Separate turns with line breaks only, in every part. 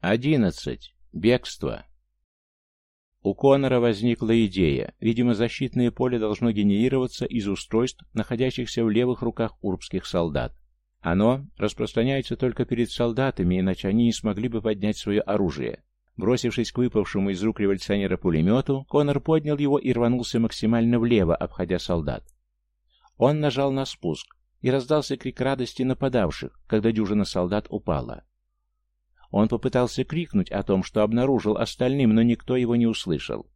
Одиннадцать. Бегство. У Конора возникла идея. Видимо, защитное поле должно генерироваться из устройств, находящихся в левых руках урбских солдат. Оно распространяется только перед солдатами, иначе они не смогли бы поднять свое оружие. Бросившись к выпавшему из рук революционера пулемету, Конор поднял его и рванулся максимально влево, обходя солдат. Он нажал на спуск, и раздался крик радости нападавших, когда дюжина солдат упала. Он попытался крикнуть о том, что обнаружил остальным, но никто его не услышал.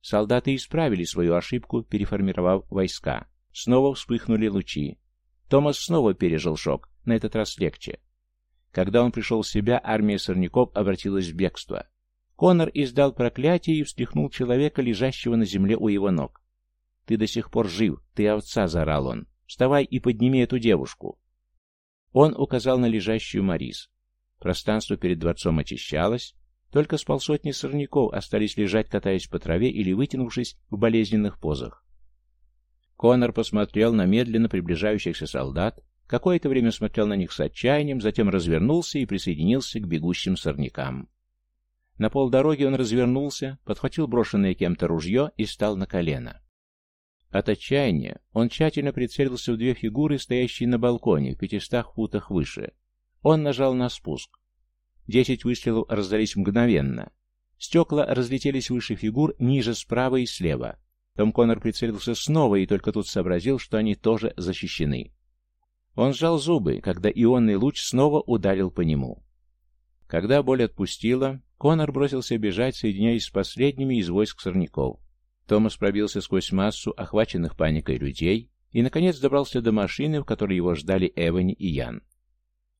Солдаты исправили свою ошибку, переформировав войска. Снова вспыхнули лучи. Томас снова пережил шок, на этот раз легче. Когда он пришел в себя, армия сорняков обратилась в бегство. Конор издал проклятие и встряхнул человека, лежащего на земле у его ног. «Ты до сих пор жив, ты овца!» — заорал он. «Вставай и подними эту девушку!» Он указал на лежащую Марис. Пространство перед дворцом очищалось, только с полсотни сорняков остались лежать, катаясь по траве или вытянувшись в болезненных позах. Конор посмотрел на медленно приближающихся солдат, какое-то время смотрел на них с отчаянием, затем развернулся и присоединился к бегущим сорнякам. На полдороги он развернулся, подхватил брошенное кем-то ружье и стал на колено. От отчаяния он тщательно прицелился в две фигуры, стоящие на балконе в пятистах футах выше. Он нажал на спуск. Десять выстрелов раздались мгновенно. Стекла разлетелись выше фигур, ниже, справа и слева. Том Коннор прицелился снова и только тут сообразил, что они тоже защищены. Он сжал зубы, когда ионный луч снова ударил по нему. Когда боль отпустила, Коннор бросился бежать, соединяясь с последними из войск сорняков. Томас пробился сквозь массу охваченных паникой людей и, наконец, добрался до машины, в которой его ждали Эвани и Ян.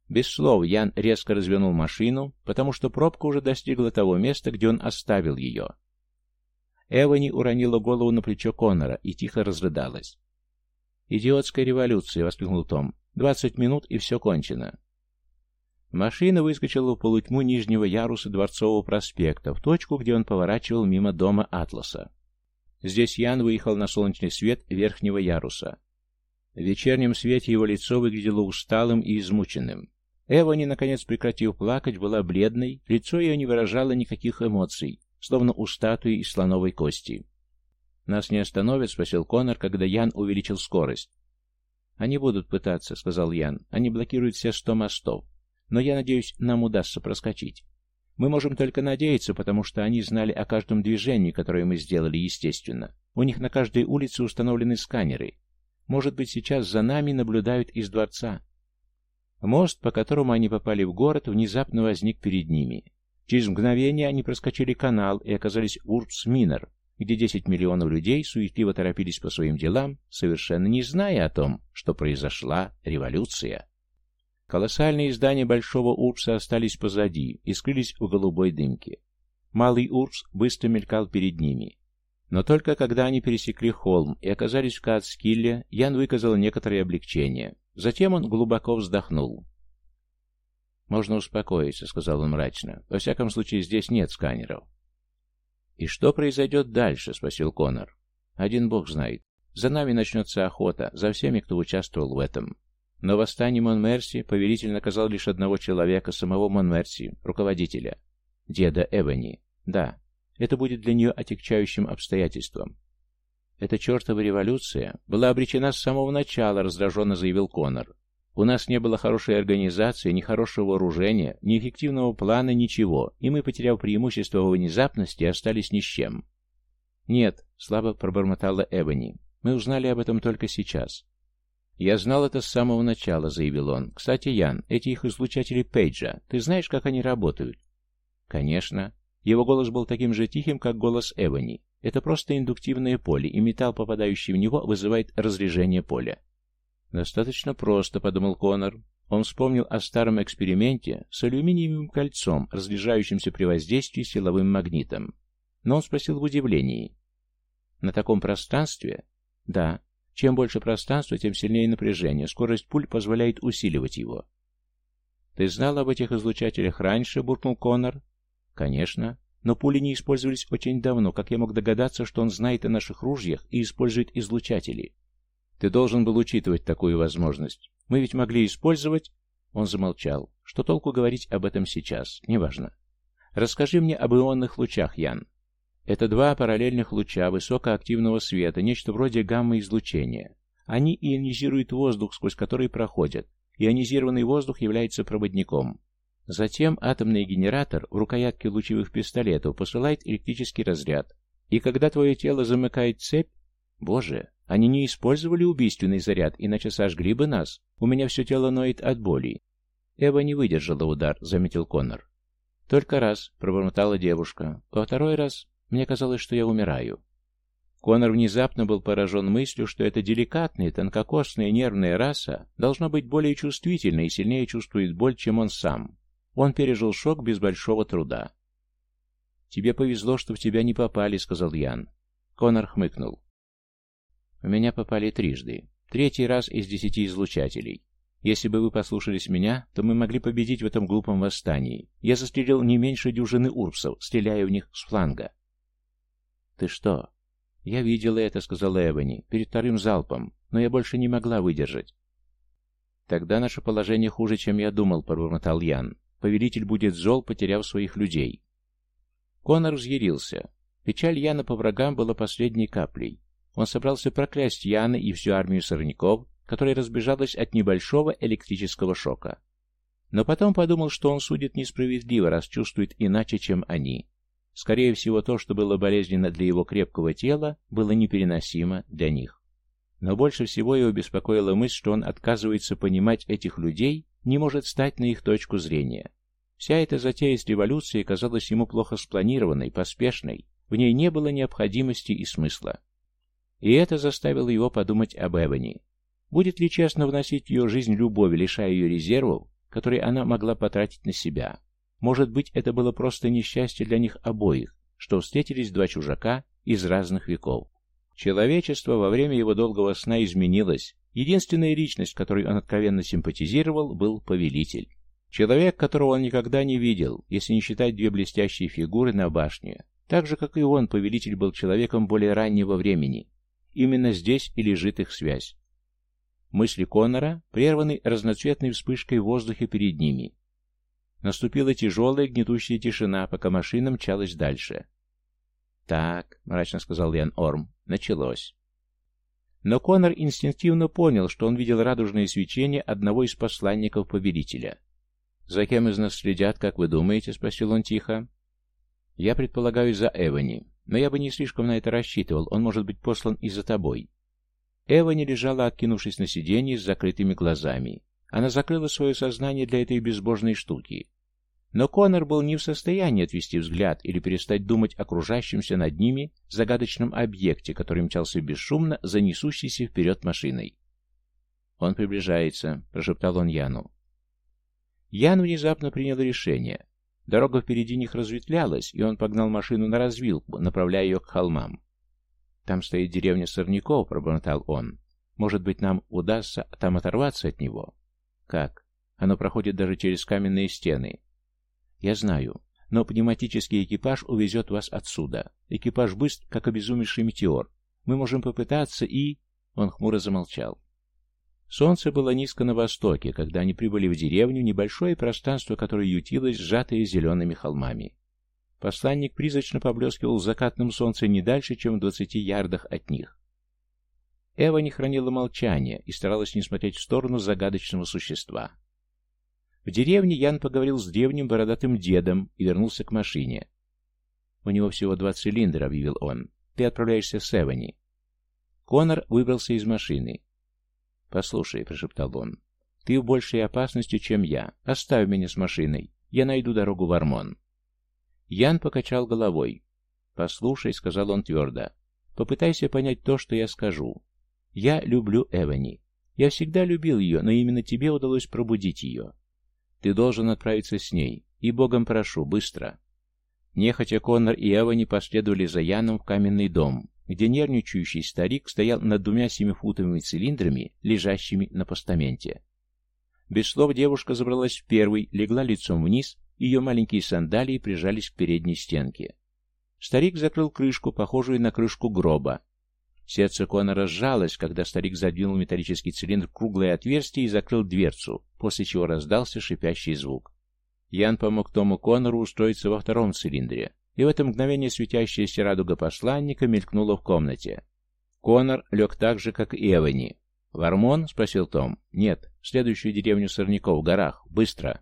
Без слов Ян резко развернул машину, потому что пробка уже достигла того места, где он оставил ее. Эвани уронила голову на плечо Коннора и тихо разрыдалась. «Идиотская революция!» — воскликнул Том. «Двадцать минут, и все кончено». Машина выскочила в полутьму нижнего яруса Дворцового проспекта, в точку, где он поворачивал мимо дома Атласа. Здесь Ян выехал на солнечный свет верхнего яруса. В вечернем свете его лицо выглядело усталым и измученным. Эвани, наконец прекратив плакать, была бледной, лицо ее не выражало никаких эмоций, словно у статуи из слоновой кости. «Нас не остановят?» — спросил Конор, когда Ян увеличил скорость. «Они будут пытаться», — сказал Ян. «Они блокируют все сто мостов. Но я надеюсь, нам удастся проскочить. Мы можем только надеяться, потому что они знали о каждом движении, которое мы сделали, естественно. У них на каждой улице установлены сканеры. Может быть, сейчас за нами наблюдают из дворца. Мост, по которому они попали в город, внезапно возник перед ними. Через мгновение они проскочили канал и оказались в Урбс-Минер, где 10 миллионов людей суетливо торопились по своим делам, совершенно не зная о том, что произошла революция. Колоссальные здания Большого Урбса остались позади и скрылись в голубой дымке. Малый Урбс быстро мелькал перед ними. Но только когда они пересекли холм и оказались в Каацкилле, Ян выказал некоторое облегчение. Затем он глубоко вздохнул. «Можно успокоиться», — сказал он мрачно. «Во всяком случае, здесь нет сканеров». «И что произойдет дальше?» — спросил Конор. «Один бог знает. За нами начнется охота, за всеми, кто участвовал в этом». Но восстание Монмерси повелитель наказал лишь одного человека, самого Монмерси, руководителя. Деда Эвани. Да, это будет для нее отягчающим обстоятельством. Эта чертова революция была обречена с самого начала, раздраженно заявил Конор. У нас не было хорошей организации, ни хорошего вооружения, ни эффективного плана, ничего, и мы, потеряв преимущество во внезапности, остались ни с чем. Нет, слабо пробормотала Эвани. Мы узнали об этом только сейчас. «Я знал это с самого начала», — заявил он. «Кстати, Ян, эти их излучатели Пейджа, ты знаешь, как они работают?» «Конечно. Его голос был таким же тихим, как голос Эвани. Это просто индуктивное поле, и металл, попадающий в него, вызывает разрежение поля. «Достаточно просто», — подумал Конор. Он вспомнил о старом эксперименте с алюминиевым кольцом, разряжающимся при воздействии силовым магнитом. Но он спросил в удивлении. «На таком пространстве?» «Да. Чем больше пространства, тем сильнее напряжение. Скорость пуль позволяет усиливать его». «Ты знал об этих излучателях раньше?» — буркнул Конор. Конечно, но пули не использовались очень давно, как я мог догадаться, что он знает о наших ружьях и использует излучатели. Ты должен был учитывать такую возможность. Мы ведь могли использовать... Он замолчал. Что толку говорить об этом сейчас? Неважно. Расскажи мне об ионных лучах, Ян. Это два параллельных луча высокоактивного света, нечто вроде гамма-излучения. Они ионизируют воздух, сквозь который проходят. Ионизированный воздух является проводником. Затем атомный генератор в рукоятке лучевых пистолетов посылает электрический разряд. И когда твое тело замыкает цепь... Боже, они не использовали убийственный заряд, иначе сожгли бы нас. У меня все тело ноет от боли. Эва не выдержала удар, заметил Коннор. Только раз, пробормотала девушка. Во второй раз мне казалось, что я умираю. Конор внезапно был поражен мыслью, что эта деликатная, тонкокосная нервная раса должна быть более чувствительной и сильнее чувствует боль, чем он сам. Он пережил шок без большого труда. «Тебе повезло, что в тебя не попали», — сказал Ян. Конор хмыкнул. «У меня попали трижды. Третий раз из десяти излучателей. Если бы вы послушались меня, то мы могли победить в этом глупом восстании. Я застрелил не меньше дюжины урпсов, стреляя в них с фланга. «Ты что?» «Я видела это», — сказала Эвани, — «перед вторым залпом, но я больше не могла выдержать». «Тогда наше положение хуже, чем я думал», — пробормотал Ян. «Повелитель будет зол, потеряв своих людей». Конор взъярился. Печаль Яна по врагам была последней каплей. Он собрался проклясть Яна и всю армию сорняков, которая разбежалась от небольшого электрического шока. Но потом подумал, что он судит несправедливо, раз чувствует иначе, чем они. Скорее всего, то, что было болезненно для его крепкого тела, было непереносимо для них. Но больше всего его беспокоила мысль, что он отказывается понимать этих людей, не может стать на их точку зрения. Вся эта затея с революцией казалась ему плохо спланированной, поспешной, в ней не было необходимости и смысла. И это заставило его подумать об Эвани. Будет ли честно вносить в ее жизнь любовь, лишая ее резервов, которые она могла потратить на себя? Может быть, это было просто несчастье для них обоих, что встретились два чужака из разных веков. Человечество во время его долгого сна изменилось. Единственная личность, которой он откровенно симпатизировал, был повелитель. Человек, которого он никогда не видел, если не считать две блестящие фигуры на башне. Так же, как и он, повелитель был человеком более раннего времени. Именно здесь и лежит их связь. Мысли Коннора прерваны разноцветной вспышкой в воздухе перед ними. Наступила тяжелая гнетущая тишина, пока машина мчалась дальше. «Так», — мрачно сказал Ян Орм, — «началось». Но Конор инстинктивно понял, что он видел радужное свечение одного из посланников повелителя. «За кем из нас следят, как вы думаете?» — спросил он тихо. «Я предполагаю, за Эвани, но я бы не слишком на это рассчитывал, он может быть послан и за тобой». Эвани лежала, откинувшись на сиденье с закрытыми глазами. Она закрыла свое сознание для этой безбожной штуки. Но Конор был не в состоянии отвести взгляд или перестать думать о окружающемся над ними загадочном объекте, который мчался бесшумно за несущейся вперед машиной. «Он приближается», — прошептал он Яну. Ян внезапно принял решение. Дорога впереди них разветвлялась, и он погнал машину на развилку, направляя ее к холмам. «Там стоит деревня Сорняков», — пробормотал он. «Может быть, нам удастся там оторваться от него?» «Как? Оно проходит даже через каменные стены. «Я знаю. Но пневматический экипаж увезет вас отсюда. Экипаж быстр, как обезумевший метеор. Мы можем попытаться и...» Он хмуро замолчал. Солнце было низко на востоке, когда они прибыли в деревню, небольшое пространство, которое ютилось, сжатое зелеными холмами. Посланник призрачно поблескивал в закатном солнце не дальше, чем в двадцати ярдах от них. Эва не хранила молчания и старалась не смотреть в сторону загадочного существа. В деревне Ян поговорил с древним бородатым дедом и вернулся к машине. «У него всего два цилиндра», — объявил он. «Ты отправляешься с Эвани». Конор выбрался из машины. «Послушай», — прошептал он, — «ты в большей опасности, чем я. Оставь меня с машиной. Я найду дорогу в Армон». Ян покачал головой. «Послушай», — сказал он твердо, — «попытайся понять то, что я скажу. Я люблю Эвани. Я всегда любил ее, но именно тебе удалось пробудить ее. Ты должен отправиться с ней. И богом прошу, быстро. Нехотя Коннор и Эва не последовали за Яном в каменный дом, где нервничающий старик стоял над двумя семифутовыми цилиндрами, лежащими на постаменте. Без слов девушка забралась в первый, легла лицом вниз, ее маленькие сандалии прижались к передней стенке. Старик закрыл крышку, похожую на крышку гроба, Сердце Конора сжалось, когда старик задвинул металлический цилиндр в круглое отверстие и закрыл дверцу, после чего раздался шипящий звук. Ян помог Тому Коннору устроиться во втором цилиндре, и в это мгновение светящаяся радуга посланника мелькнула в комнате. Коннор лег так же, как и Эвани. «Вармон?» — спросил Том. «Нет, следующую деревню сорняков в горах. Быстро!»